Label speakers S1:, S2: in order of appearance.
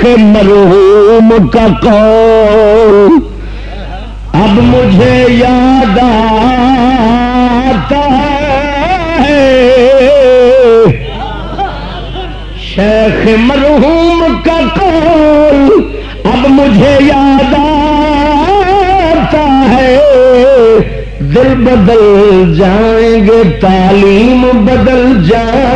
S1: شیخ مرحوم کا قول اب مجھے یاد آتا ہے۔ شیخ مرحوم کا قول اب مجھے یاد آتا ہے۔ دل بدل جائیں گے، تعلیم بدل جائیں